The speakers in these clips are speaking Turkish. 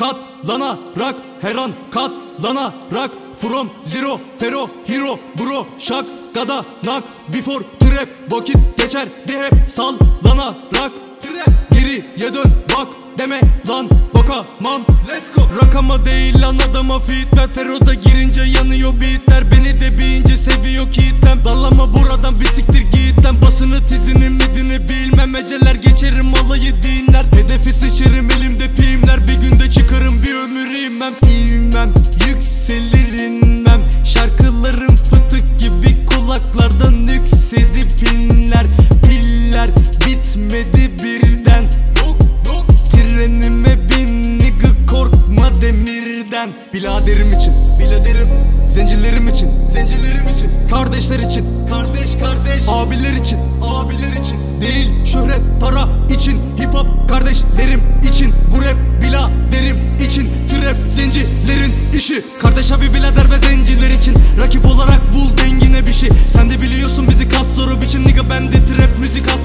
Katlanarak her an katlanarak From zero fero hero bro şak Gada nak before trap Vakit geçer de hep sallanarak. Trap geriye dön bak deme lan bakamam. Let's go. Rakama değil lan adama fit ver Fero'da girince yanıyor beatler. Beni de bir ince seviyor kitlem. Dallama buradan bir siktir git demirden Biladerim için Biladerim Zencilerim için Zencilerim için Kardeşler için Kardeş kardeş Abiler için Abiler için Değil şöhret para için Hip hop kardeşlerim için Bu rap biladerim için Trap zencilerin işi. Kardeş abi birader ve zenciler için Rakip olarak bul dengine bir şey. Sen de biliyorsun bizi kas soru biçim Nigga bende trap müzik hastalık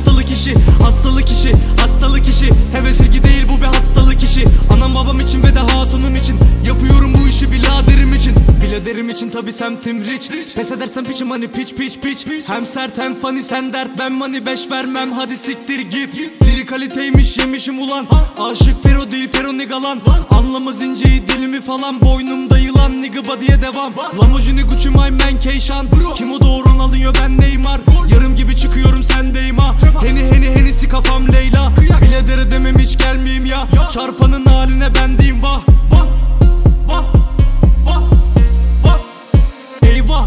için tabi semtim rich. Pes edersen piçim hani piç piç piç. Hem sert hem funny sen dert. Ben money beş vermem Hadi siktir git. Diri kaliteymiş yemişim ulan. Aşık Fero değil Fero nigga lan. Anlamaz inceyi dilimi falan Boynumda yılan nigga body'ye devam. Lamborghini Gucci my man Keyşan Kim o doğuran alıyor ben Neymar. Yarım gibi çıkıyorum sendeyim ha Heni heni henisi kafam Leyla. Biladere demem hiç gelmeyeyim ya. Çarpanın haline ben diyeyim vah Vah Vah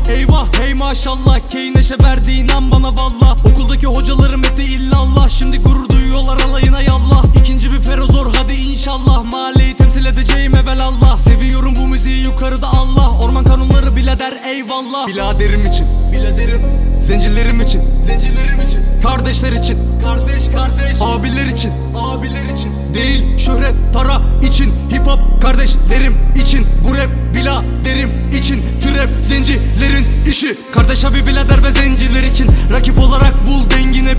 Eyvah hey maşallah. Key neşe verdi inan bana valla. Okuldaki hocalarım etti illallah. Şimdi gurur duyuyorlar alayına yallah. İkinci bir ferozor hadi inşallah. Mahalleyi temsil edeceğim evelallah. Seviyorum bu müziği yukarıda Allah. Orman kanunları bile der eyvallah. Biladerim için. Biladerim. Zencilerim için. Zencilerim için. Kardeşler için. Kardeş kardeş. Abiler için. Abiler için. Değil şöhret para için. Hip hop kardeşlerim için. Bu rap biladerim için Trap zencilerin işi. Kardeş abi birader ve zenciler için Rakip olarak bul dengine